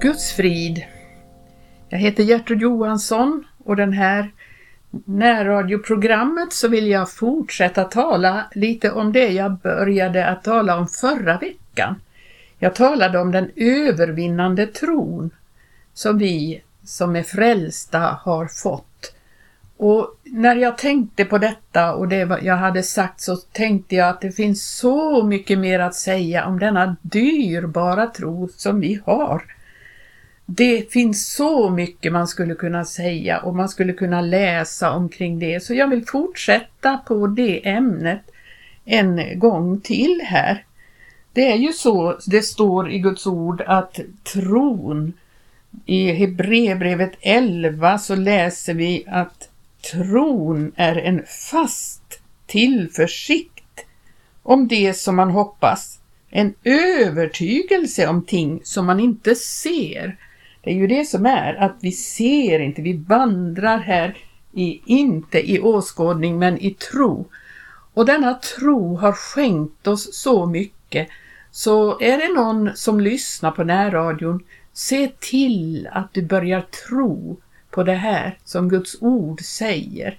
Guds frid. Jag heter Gertrud Johansson och den här närradioprogrammet så vill jag fortsätta tala lite om det jag började att tala om förra veckan. Jag talade om den övervinnande tron som vi som är frälsta har fått. Och när jag tänkte på detta och det jag hade sagt så tänkte jag att det finns så mycket mer att säga om denna dyrbara tro som vi har. Det finns så mycket man skulle kunna säga och man skulle kunna läsa omkring det så jag vill fortsätta på det ämnet en gång till här. Det är ju så det står i Guds ord att tron i Hebreerbrevet 11 så läser vi att tron är en fast tillförsikt om det som man hoppas, en övertygelse om ting som man inte ser. Det är ju det som är, att vi ser inte, vi vandrar här i, inte i åskådning men i tro. Och denna tro har skänkt oss så mycket. Så är det någon som lyssnar på närradion, se till att du börjar tro på det här som Guds ord säger.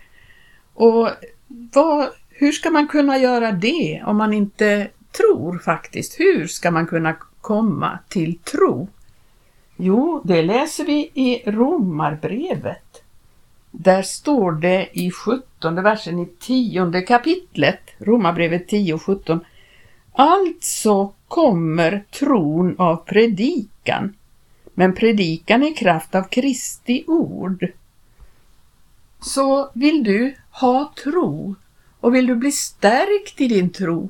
Och vad, hur ska man kunna göra det om man inte tror faktiskt? Hur ska man kunna komma till tro? Jo, det läser vi i Romarbrevet. Där står det i 17 versen i tionde kapitlet, Romarbrevet 10 och 17. Alltså kommer tron av predikan men predikan i kraft av Kristi ord. Så vill du ha tro och vill du bli stärkt i din tro,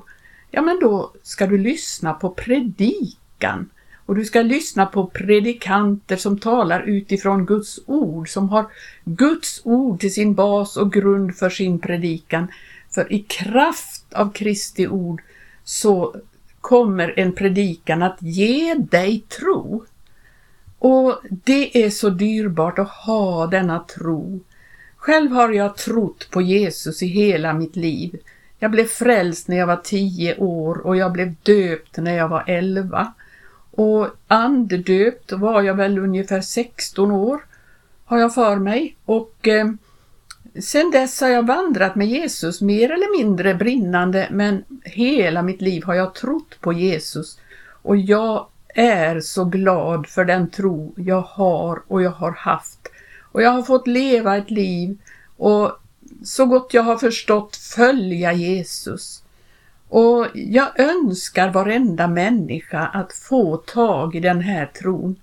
ja men då ska du lyssna på predikan och du ska lyssna på predikanter som talar utifrån Guds ord, som har Guds ord till sin bas och grund för sin predikan. För i kraft av Kristi ord så kommer en predikan att ge dig tro. Och det är så dyrbart att ha denna tro. Själv har jag trott på Jesus i hela mitt liv. Jag blev frälst när jag var tio år och jag blev döpt när jag var elva. Och andedöpt var jag väl ungefär 16 år, har jag för mig. Och eh, sen dess har jag vandrat med Jesus mer eller mindre brinnande men hela mitt liv har jag trott på Jesus. Och jag är så glad för den tro jag har och jag har haft. Och jag har fått leva ett liv och så gott jag har förstått följa Jesus. Och jag önskar varenda människa att få tag i den här tron.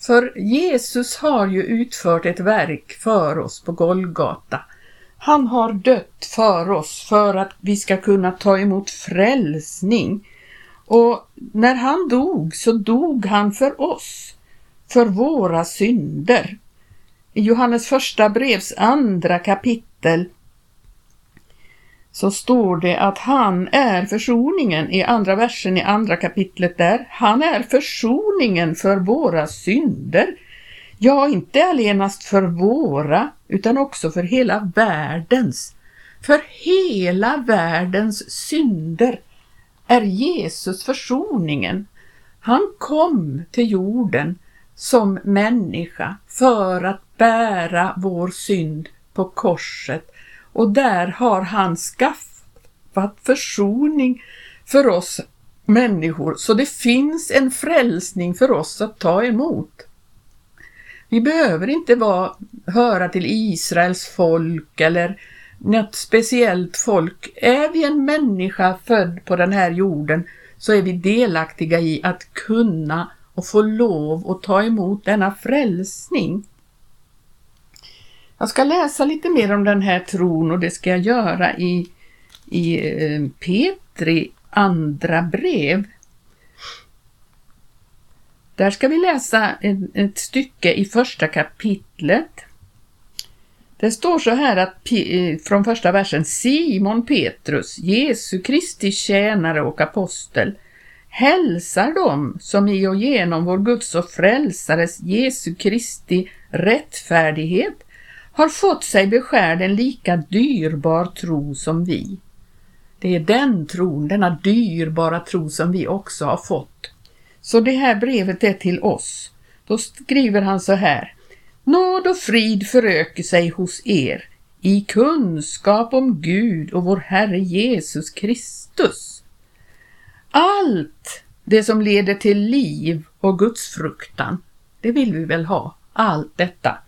För Jesus har ju utfört ett verk för oss på Golgata. Han har dött för oss för att vi ska kunna ta emot frälsning och när han dog så dog han för oss, för våra synder. I Johannes första brevs andra kapitel så står det att han är försoningen i andra versen i andra kapitlet där. Han är försoningen för våra synder. Ja, inte allenast för våra utan också för hela världens. För hela världens synder är Jesus försoningen. Han kom till jorden som människa för att bära vår synd på korset och där har han skaffat försoning för oss människor så det finns en frälsning för oss att ta emot. Vi behöver inte vara, höra till Israels folk eller något speciellt folk. Är vi en människa född på den här jorden så är vi delaktiga i att kunna och få lov att ta emot denna frälsning. Jag ska läsa lite mer om den här tron och det ska jag göra i, i eh, Petri andra brev. Där ska vi läsa ett, ett stycke i första kapitlet det står så här att eh, från första versen Simon Petrus, Jesu Kristi tjänare och apostel, hälsar dem som i och genom vår Guds och frälsares Jesu Kristi rättfärdighet har fått sig beskärd en lika dyrbar tro som vi. Det är den tron, denna dyrbara tro som vi också har fått. Så det här brevet är till oss Då skriver han så här. Nåd och frid föröker sig hos er i kunskap om Gud och vår Herre Jesus Kristus. Allt det som leder till liv och gudsfruktan, det vill vi väl ha, allt detta.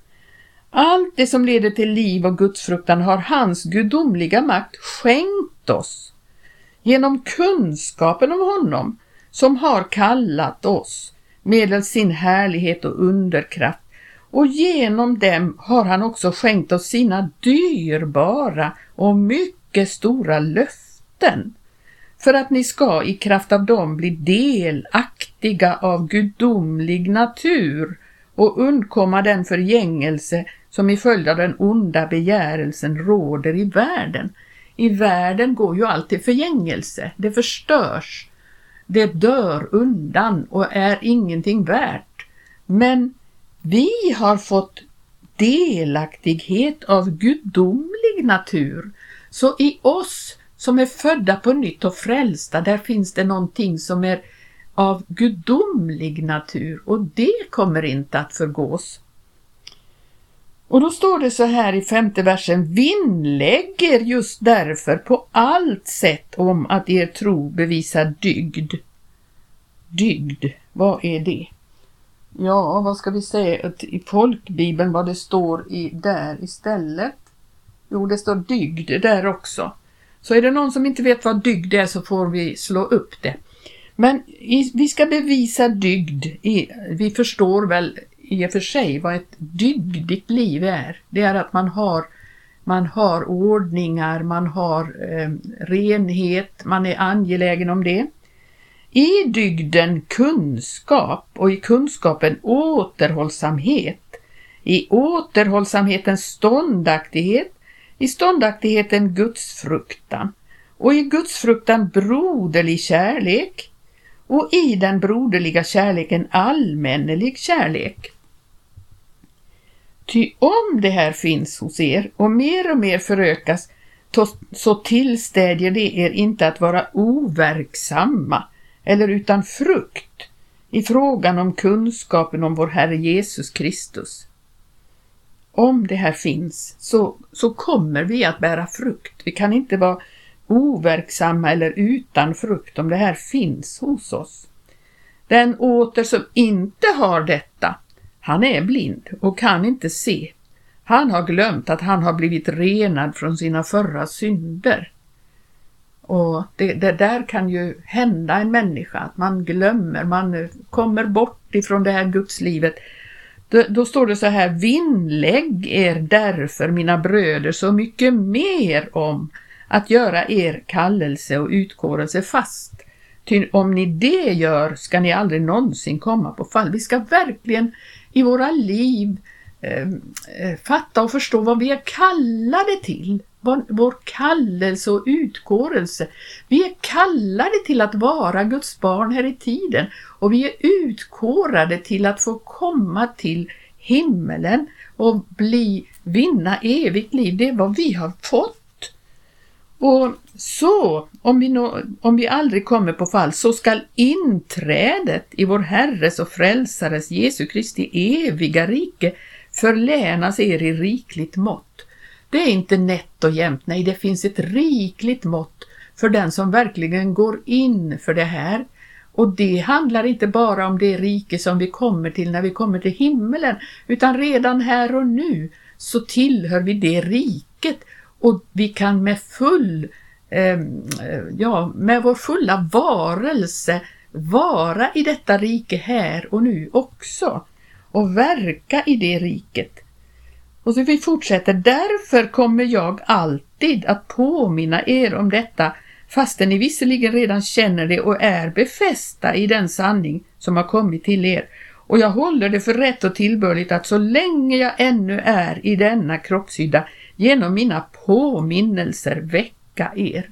Allt det som leder till liv och gudsfruktan har hans gudomliga makt skänkt oss. Genom kunskapen om honom som har kallat oss medelst sin härlighet och underkraft. Och genom dem har han också skänkt oss sina dyrbara och mycket stora löften. För att ni ska i kraft av dem bli delaktiga av gudomlig natur och undkomma den förgängelse som i följd av den onda begärelsen råder i världen. I världen går ju allt till förgängelse, det förstörs, det dör undan och är ingenting värt. Men vi har fått delaktighet av gudomlig natur. Så i oss som är födda på nytt och frälsta, där finns det någonting som är av gudomlig natur och det kommer inte att förgås. Och då står det så här i femte versen, vinnlägger just därför på allt sätt om att er tro bevisar dygd. Dygd, vad är det? Ja, vad ska vi säga i folkbibeln vad det står i där istället? Jo, det står dygd där också. Så är det någon som inte vet vad dygd är så får vi slå upp det. Men i, vi ska bevisa dygd. I, vi förstår väl i och för sig vad ett dygdigt liv är. Det är att man har, man har ordningar, man har eh, renhet, man är angelägen om det. I dygden kunskap och i kunskapen återhållsamhet. I återhållsamheten ståndaktighet, i ståndaktigheten gudsfruktan och i gudsfruktan broderlig kärlek och i den broderliga kärleken allmännelig kärlek. Ty om det här finns hos er och mer och mer förökas så tillstädjer det er inte att vara overksamma eller utan frukt i frågan om kunskapen om vår Herre Jesus Kristus. Om det här finns så, så kommer vi att bära frukt. Vi kan inte vara overksamma eller utan frukt om det här finns hos oss. Den åter som inte har detta, han är blind och kan inte se. Han har glömt att han har blivit renad från sina förra synder. Och det, det, där kan ju hända en människa, att man glömmer, man kommer bort ifrån det här gudslivet. Då, då står det så här, vinnlägg er därför mina bröder så mycket mer om att göra er kallelse och utkårelse fast. Ty om ni det gör ska ni aldrig någonsin komma på fall. Vi ska verkligen i våra liv ehm, eh, fatta och förstå vad vi är kallade till vår kallelse och utkårelse. Vi är kallade till att vara Guds barn här i tiden och vi är utkårade till att få komma till himmelen och bli, vinna evigt liv. Det är vad vi har fått. Och så, om vi, nå, om vi aldrig kommer på fall, så skall inträdet i vår Herres och Frälsares Jesu Kristi eviga rike förlänas er i rikligt mått. Det är inte nätt och jämnt, nej det finns ett rikligt mått för den som verkligen går in för det här. Och det handlar inte bara om det rike som vi kommer till när vi kommer till himmelen, utan redan här och nu så tillhör vi det riket och vi kan med full, eh, ja, med vår fulla varelse vara i detta rike här och nu också och verka i det riket. Och så vi fortsätter, därför kommer jag alltid att påminna er om detta fastän ni visserligen redan känner det och är befästa i den sanning som har kommit till er. Och jag håller det för rätt och tillbörligt att så länge jag ännu är i denna kroppshydda genom mina påminnelser väcka er.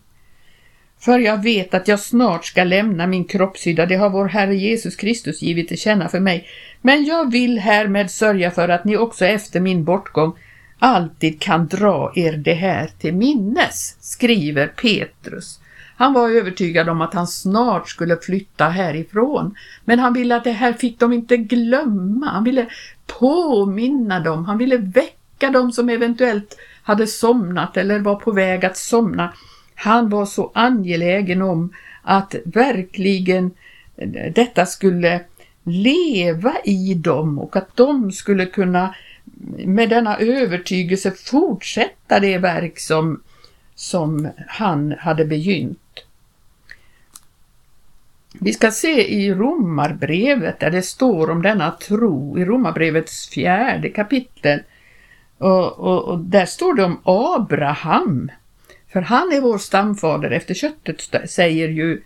För jag vet att jag snart ska lämna min kroppshydda, det har vår Herre Jesus Kristus givit till känna för mig. Men jag vill härmed sörja för att ni också efter min bortgång alltid kan dra er det här till minnes, skriver Petrus. Han var övertygad om att han snart skulle flytta härifrån, men han ville att det här fick de inte glömma. Han ville påminna dem, han ville väcka dem som eventuellt hade somnat eller var på väg att somna. Han var så angelägen om att verkligen eh, detta skulle leva i dem och att de skulle kunna med denna övertygelse fortsätta det verk som, som han hade begynt. Vi ska se i Romarbrevet där det står om denna tro, i Romarbrevets fjärde kapitel. Och, och, och, där står det om Abraham. För han är vår stamfader efter köttet, säger ju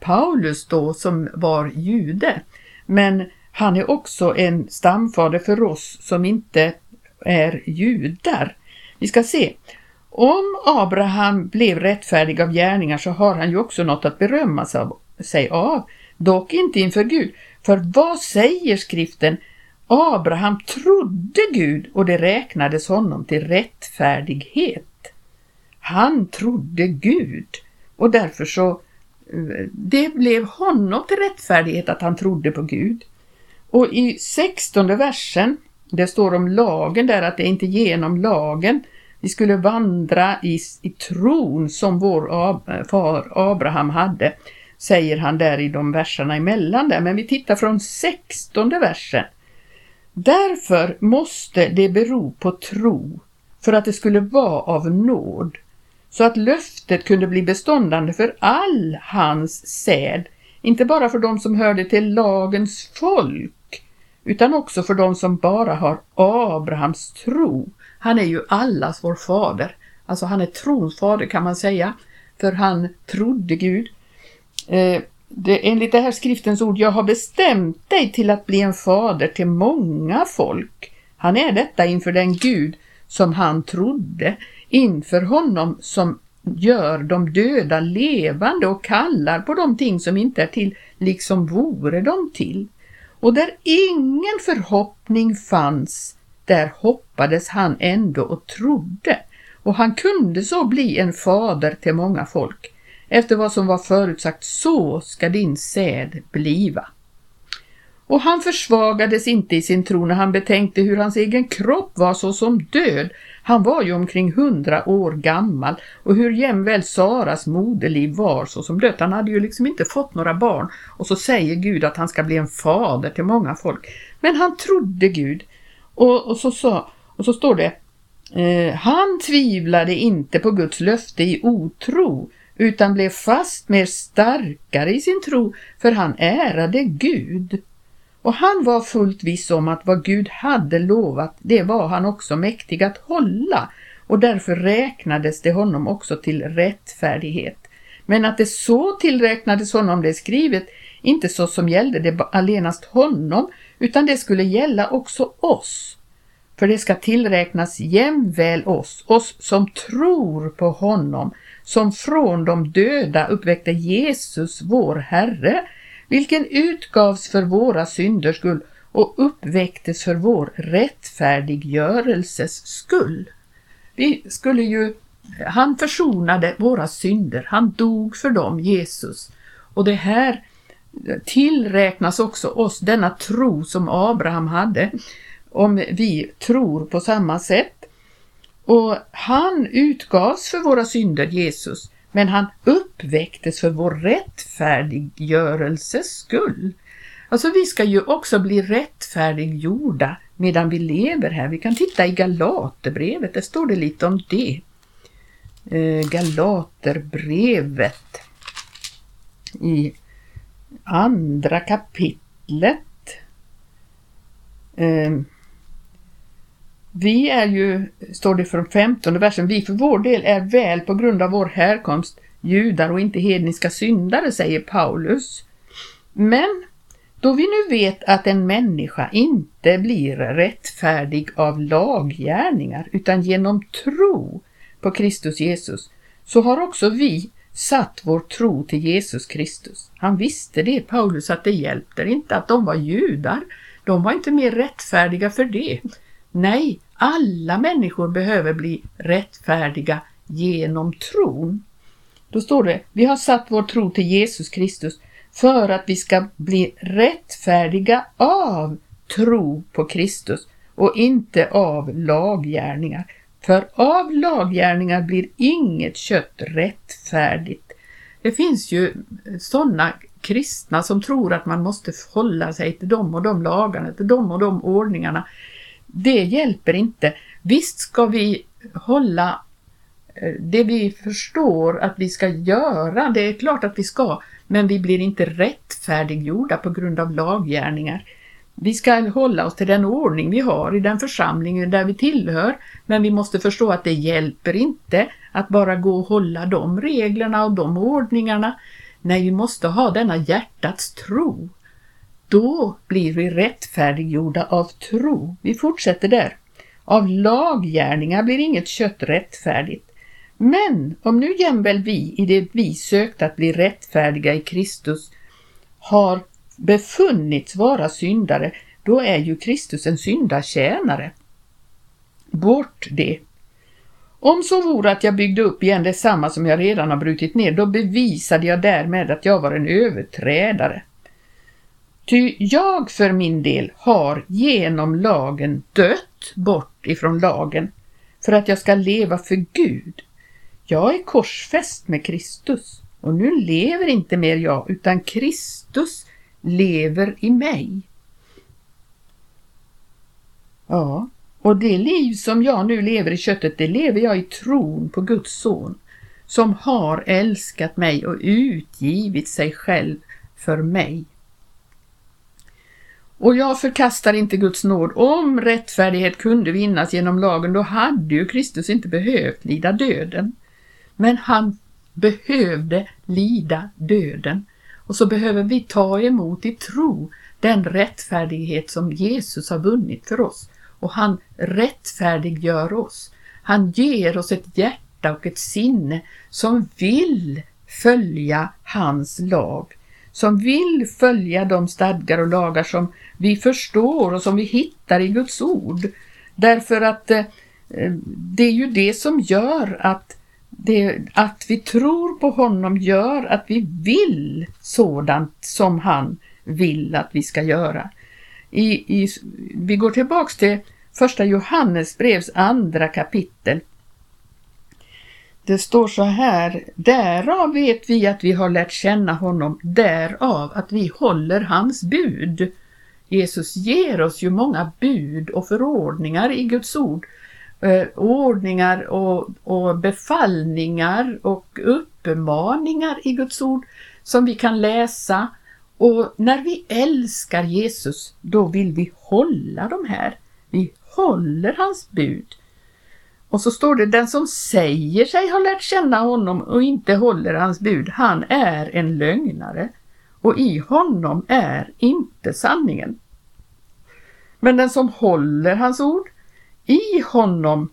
Paulus då som var jude. Men han är också en stamfader för oss som inte är judar. Vi ska se. Om Abraham blev rättfärdig av gärningar så har han ju också något att berömma sig av, sig av dock inte inför Gud. För vad säger skriften? Abraham trodde Gud och det räknades honom till rättfärdighet. Han trodde Gud och därför så eh, det blev honom till rättfärdighet att han trodde på Gud. Och i sextonde versen, det står om lagen där att det är inte genom lagen vi skulle vandra i, i tron som vår Ab eh, far Abraham hade, säger han där i de verserna emellan där. Men vi tittar från sextonde versen. Därför måste det bero på tro för att det skulle vara av nåd så att löftet kunde bli beståndande för all hans säd, inte bara för de som hörde till lagens folk, utan också för de som bara har Abrahams tro. Han är ju allas vår fader, alltså han är trons fader kan man säga, för han trodde Gud. Eh, det, enligt det här skriftens ord, jag har bestämt dig till att bli en fader till många folk. Han är detta inför den Gud som han trodde inför honom som gör de döda levande och kallar på de ting som inte är till, liksom vore de till. Och där ingen förhoppning fanns, där hoppades han ändå och trodde, och han kunde så bli en fader till många folk. Efter vad som var förutsagt, så ska din säd bliva. Och han försvagades inte i sin tro när han betänkte hur hans egen kropp var så som död, han var ju omkring hundra år gammal och hur jämväl Saras moderliv var så som dött. Han hade ju liksom inte fått några barn och så säger Gud att han ska bli en fader till många folk. Men han trodde Gud och, och, så, sa, och så står det eh, Han tvivlade inte på Guds löfte i otro utan blev fast mer starkare i sin tro för han ärade Gud. Och han var fullt viss om att vad Gud hade lovat, det var han också mäktig att hålla och därför räknades det honom också till rättfärdighet. Men att det så tillräknades honom det är skrivet, inte så som gällde det allenast honom, utan det skulle gälla också oss. För det ska tillräknas jämväl oss, oss som tror på honom, som från de döda uppväckte Jesus, vår Herre, vilken utgavs för våra synders skull och uppväcktes för vår rättfärdiggörelses skull. Vi skulle ju, han försonade våra synder, han dog för dem, Jesus. Och det här tillräknas också oss, denna tro som Abraham hade, om vi tror på samma sätt. Och han utgavs för våra synder, Jesus, men han uppväcktes för vår rättfärdiggörelses skull. Alltså vi ska ju också bli rättfärdiggjorda medan vi lever här. Vi kan titta i Galaterbrevet, där står det lite om det. Eh, Galaterbrevet i andra kapitlet. Eh, vi är ju, står det från 15 versen, vi för vår del är väl på grund av vår härkomst judar och inte hedniska syndare, säger Paulus. Men då vi nu vet att en människa inte blir rättfärdig av laggärningar utan genom tro på Kristus Jesus, så har också vi satt vår tro till Jesus Kristus. Han visste det, Paulus, att det hjälpte inte att de var judar. De var inte mer rättfärdiga för det. Nej, alla människor behöver bli rättfärdiga genom tron. Då står det, vi har satt vår tro till Jesus Kristus för att vi ska bli rättfärdiga av tro på Kristus och inte av laggärningar. För av laggärningar blir inget kött rättfärdigt. Det finns ju sådana kristna som tror att man måste hålla sig till de och de lagarna, till de och de ordningarna. Det hjälper inte. Visst ska vi hålla eh, det vi förstår att vi ska göra, det är klart att vi ska, men vi blir inte rättfärdiggjorda på grund av laggärningar. Vi ska hålla oss till den ordning vi har i den församlingen där vi tillhör, men vi måste förstå att det hjälper inte att bara gå och hålla de reglerna och de ordningarna. Nej, vi måste ha denna hjärtats tro. Då blir vi rättfärdiggjorda av tro. Vi fortsätter där. Av laggärningar blir inget kött rättfärdigt. Men om nu jämväl vi i det vi sökt att bli rättfärdiga i Kristus har befunnits vara syndare, då är ju Kristus en syndatjänare. Bort det. Om så vore att jag byggde upp igen detsamma som jag redan har brutit ner, då bevisade jag därmed att jag var en överträdare. Ty jag för min del har genom lagen dött bort ifrån lagen för att jag ska leva för Gud. Jag är korsfäst med Kristus och nu lever inte mer jag utan Kristus lever i mig. Ja, och det liv som jag nu lever i köttet, det lever jag i tron på Guds son som har älskat mig och utgivit sig själv för mig. Och jag förkastar inte Guds nåd. Om rättfärdighet kunde vinnas genom lagen, då hade ju Kristus inte behövt lida döden. Men han behövde lida döden. Och så behöver vi ta emot i tro den rättfärdighet som Jesus har vunnit för oss. Och han rättfärdiggör oss. Han ger oss ett hjärta och ett sinne som vill följa hans lag. Som vill följa de stadgar och lagar som vi förstår och som vi hittar i Guds ord. Därför att eh, eh, det är ju det som gör att det, att vi tror på honom gör att vi vill sådant som han vill att vi ska göra. I, i, vi går tillbaks till första Johannesbrevs andra kapitel. Det står så här, därav vet vi att vi har lärt känna honom, därav att vi håller hans bud. Jesus ger oss ju många bud och förordningar i Guds ord eh, ordningar och, och befallningar och uppmaningar i Guds ord som vi kan läsa. Och när vi älskar Jesus, då vill vi hålla de här. Vi håller hans bud. Och så står det, den som säger sig ha lärt känna honom och inte håller hans bud, han är en lögnare och i honom är inte sanningen. Men den som håller hans ord, i honom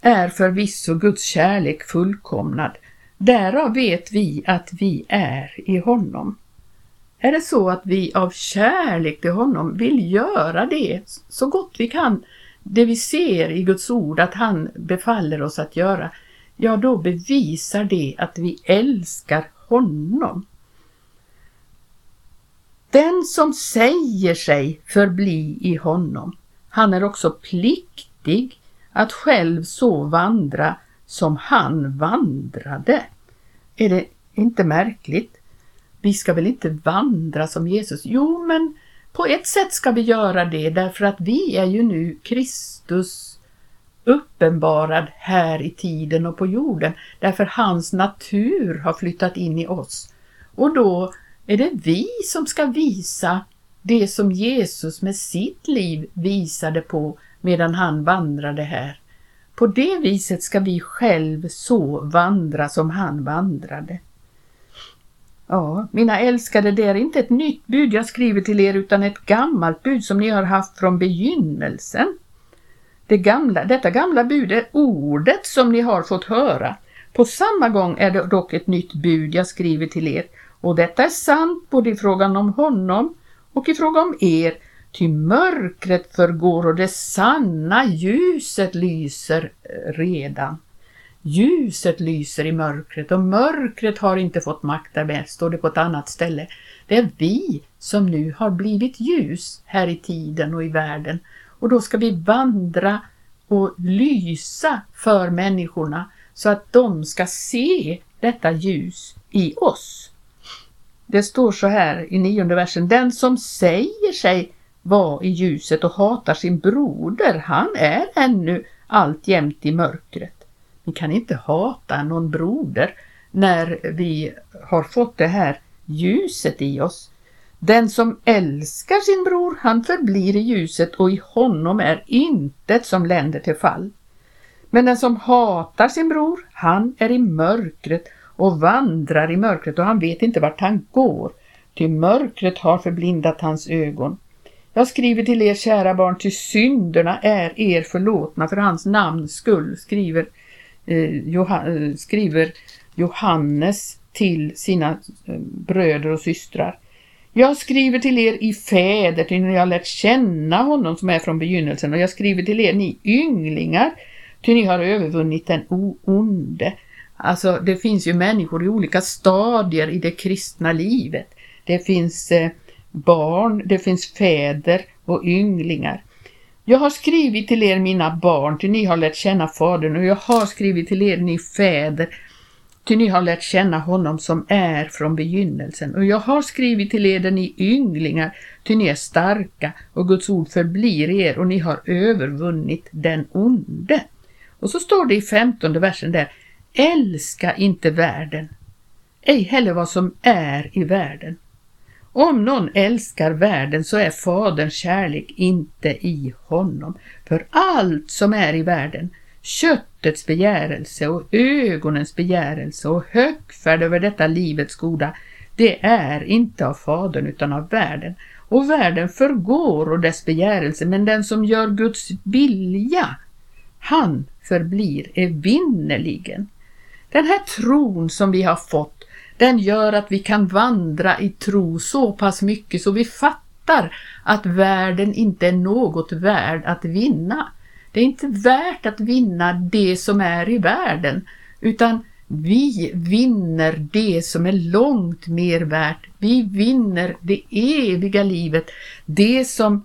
är förvisso Guds kärlek fullkomnad. Därav vet vi att vi är i honom. Är det så att vi av kärlek till honom vill göra det så gott vi kan, det vi ser i Guds ord att han befaller oss att göra, ja då bevisar det att vi älskar honom. Den som säger sig förbli i honom, han är också pliktig att själv så vandra som han vandrade. Är det inte märkligt? Vi ska väl inte vandra som Jesus? Jo, men på ett sätt ska vi göra det därför att vi är ju nu Kristus uppenbarad här i tiden och på jorden därför hans natur har flyttat in i oss. Och då är det vi som ska visa det som Jesus med sitt liv visade på medan han vandrade här. På det viset ska vi själv så vandra som han vandrade. Ja, mina älskade, det är inte ett nytt bud jag skriver till er utan ett gammalt bud som ni har haft från begynnelsen. Det gamla, detta gamla bud är ordet som ni har fått höra. På samma gång är det dock ett nytt bud jag skriver till er och detta är sant både i frågan om honom och i fråga om er Ty mörkret förgår och det sanna ljuset lyser redan. Ljuset lyser i mörkret och mörkret har inte fått makt där med, står det på ett annat ställe. Det är vi som nu har blivit ljus här i tiden och i världen och då ska vi vandra och lysa för människorna så att de ska se detta ljus i oss. Det står så här i nionde versen, den som säger sig vara i ljuset och hatar sin broder, han är ännu alltjämt i mörkret. Vi kan inte hata någon broder när vi har fått det här ljuset i oss. Den som älskar sin bror, han förblir i ljuset och i honom är intet som länder till fall. Men den som hatar sin bror, han är i mörkret och vandrar i mörkret och han vet inte vart han går, ty mörkret har förblindat hans ögon. Jag skriver till er kära barn, ty synderna är er förlåtna för hans namns skull, skriver, Eh, Johan, eh, skriver Johannes till sina eh, bröder och systrar. Jag skriver till er i fäder, till ni har lärt känna honom som är från begynnelsen och jag skriver till er ni ynglingar, till ni har övervunnit den onde. Alltså det finns ju människor i olika stadier i det kristna livet. Det finns eh, barn, det finns fäder och ynglingar. Jag har skrivit till er mina barn, till ni har lärt känna Fadern och jag har skrivit till er ni fäder, till ni har lärt känna honom som är från begynnelsen. Och jag har skrivit till er ni ynglingar, till ni är starka och Guds ord förblir er och ni har övervunnit den onde. Och så står det i femtonde versen där, älska inte världen, ej heller vad som är i världen. Om någon älskar världen så är Faderns kärlek inte i honom. För allt som är i världen, köttets begärelse och ögonens begärelse och högfärd över detta livets goda, det är inte av Fadern utan av världen. Och världen förgår och dess begärelse, men den som gör Guds vilja, han förblir evinnerligen. Den här tron som vi har fått den gör att vi kan vandra i tro så pass mycket så vi fattar att världen inte är något värd att vinna. Det är inte värt att vinna det som är i världen utan vi vinner det som är långt mer värt. Vi vinner det eviga livet, det som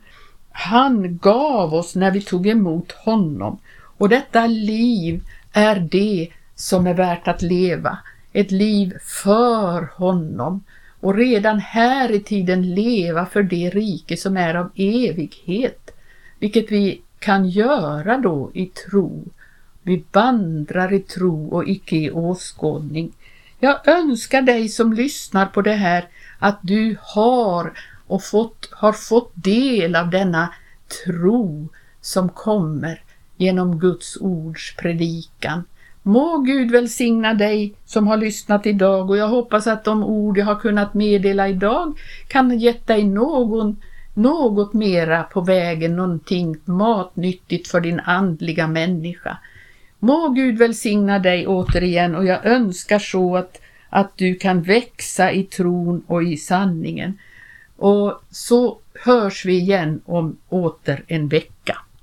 han gav oss när vi tog emot honom. Och detta liv är det som är värt att leva ett liv för honom och redan här i tiden leva för det rike som är av evighet, vilket vi kan göra då i tro. Vi vandrar i tro och icke i åskådning. Jag önskar dig som lyssnar på det här att du har och fått, har fått del av denna tro som kommer genom Guds ords predikan Må Gud välsigna dig som har lyssnat idag och jag hoppas att de ord jag har kunnat meddela idag kan ge dig någon, något mera på vägen, någonting matnyttigt för din andliga människa. Må Gud välsigna dig återigen och jag önskar så att, att du kan växa i tron och i sanningen. Och så hörs vi igen om åter en vecka.